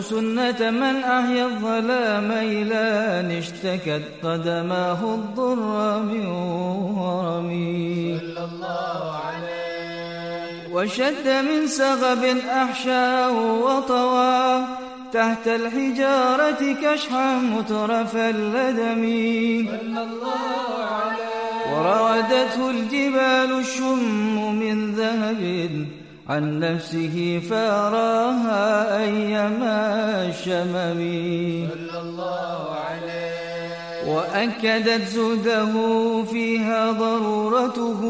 سنة من أحيا الظلام إلى أن اشتكت قدماه الضر من ورمي. صلى الله عليه وشد من سغب أحشاه وطوى تحت الحجارة كشحا مترف اللدم صلى الله عليه وراودته الجبال الشم من ذهب عن نفسه فأراها أيما الشمم. صلى الله عليه وأكدت زهده فيها ضرورته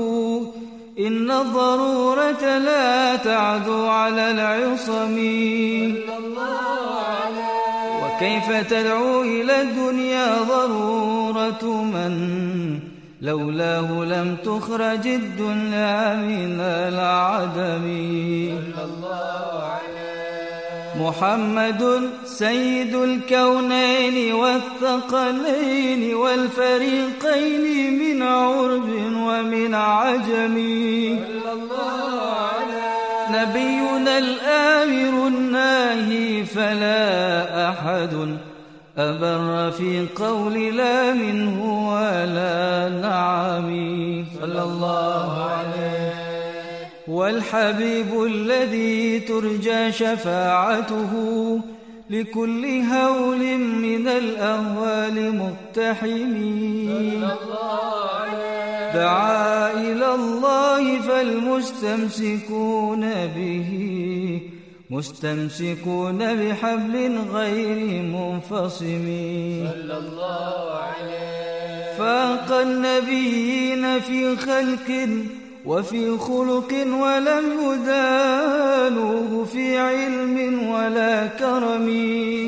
إن الضرورة لا تعدو على العصم. صلى الله عليه وكيف تدعو إلى الدنيا ضرورة من لولاه لم تخرج الدنيا من العدم. محمد سيد الكونين والثقلين والفريقين من عرب ومن عجم. نبينا الآمر الناهي فلا أحد أبر في قول لا منه ولا نعم. صلى الله عليه. والحبيب الذي ترجى شفاعته لكل هول من الأهوال مقتحم. دعا إلى الله فالمستمسكون به. مستمسكون بحبل غير منفصم. صلى الله عليه فاق النبيين في خلق وفي خلق ولم يدانوه في علم ولا كرم.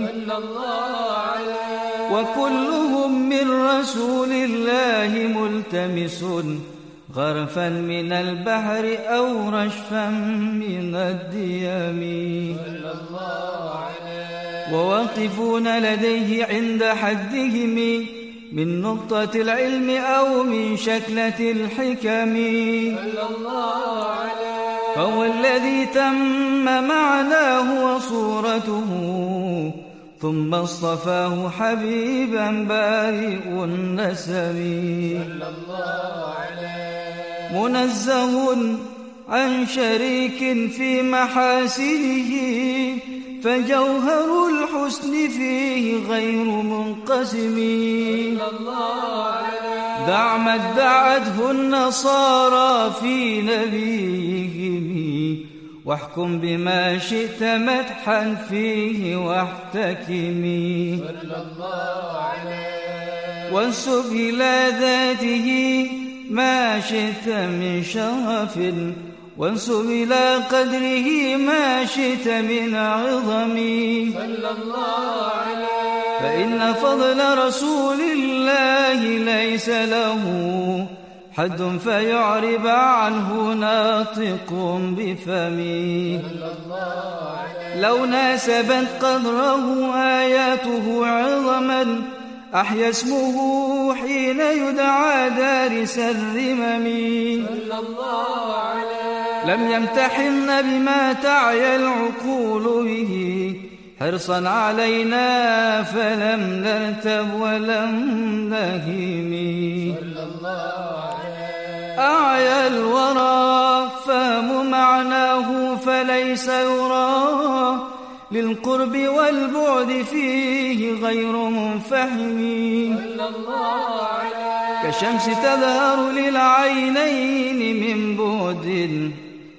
صلى الله عليه وكلهم من رسول الله ملتمس. غرفا من البحر أو رشفا من عليه وواقفون لديه عند حدهم من نقطة العلم أو من شكلة الحكم. فهو الذي تم معناه وصورته ثم اصطفاه حبيبا بارئ النسم صلى الله عليه منزه عن شريك في محاسنه فجوهر الحسن فيه غير منقسم. دع ما ادعته النصارى في نبيهم واحكم بما شئت مدحا فيه واحتكمي صلى الله عليه وانسب إلى ذاته ما شئت من شرف وانسب إلى قدره ما شئت من عظم. صلى الله عليه فإن فضل رسول الله ليس له حد فيعرب عنه ناطق عليه لو ناسبت قدره آياته عظما أحيا اسمه حين يدعى دارس الرمم صلى الله لم يمتحن بما تعيا العقول به. حرصا علينا فلم نرتب ولم نهم صلى الله أعيا الورى فهم معناه فليس يرى. للقرب والبعد فيه غير منفهم. كشمس تظهر للعينين من بعد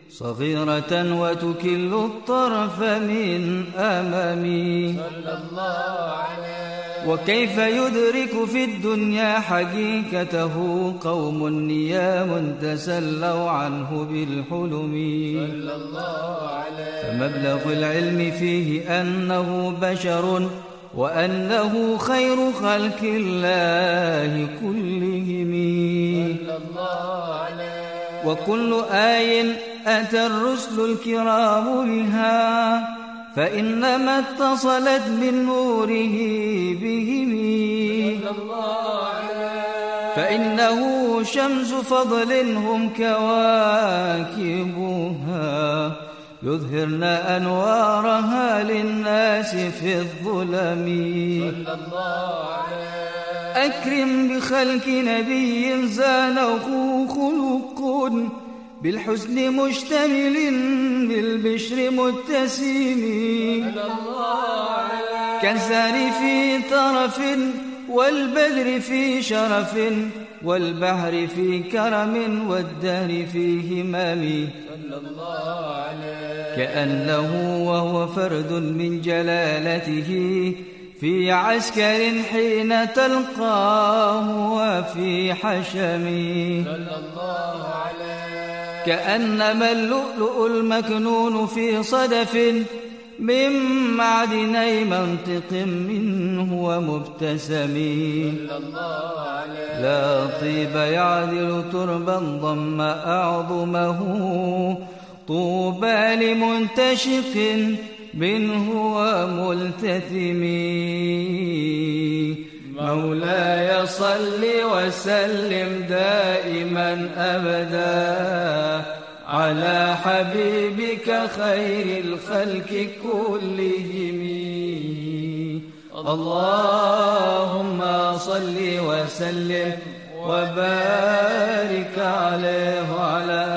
صغيرة وتكل الطرف من أمامي صلى الله عليه وكيف يدرك في الدنيا حقيقته قوم نيام تسلوا عنه بالحلم. فمبلغ العلم فيه أنه بشر وأنه خير خلق الله كلهم. وكل آي أتى الرسل الكرام بها فإنما اتصلت من نوره عليه فإنه شمس فضل هم كواكبها. يظهرن أنوارها للناس في الظلم. أكرم بخلق نبي زانه خلق. بالحسن مشتمل بالبشر متسم. كالزهر في طرف والبدر في شرف والبحر في كرم والدهر في عليه كأنه وهو فرد من جلالته في عسكر حين تلقاه وفي حشم. صلى الله عليه كأنما اللؤلؤ المكنون في صدف من معدني منطق منه ومبتسم. لا طيب يعدل تربا ضم أعظمه. طوبى لمنتشق منه وملتثم. مولاي صل وسلم دائما أبدا. على حبيبك خير الخلق كلهم. اللهم صل وسلم وبارك عليه وعلى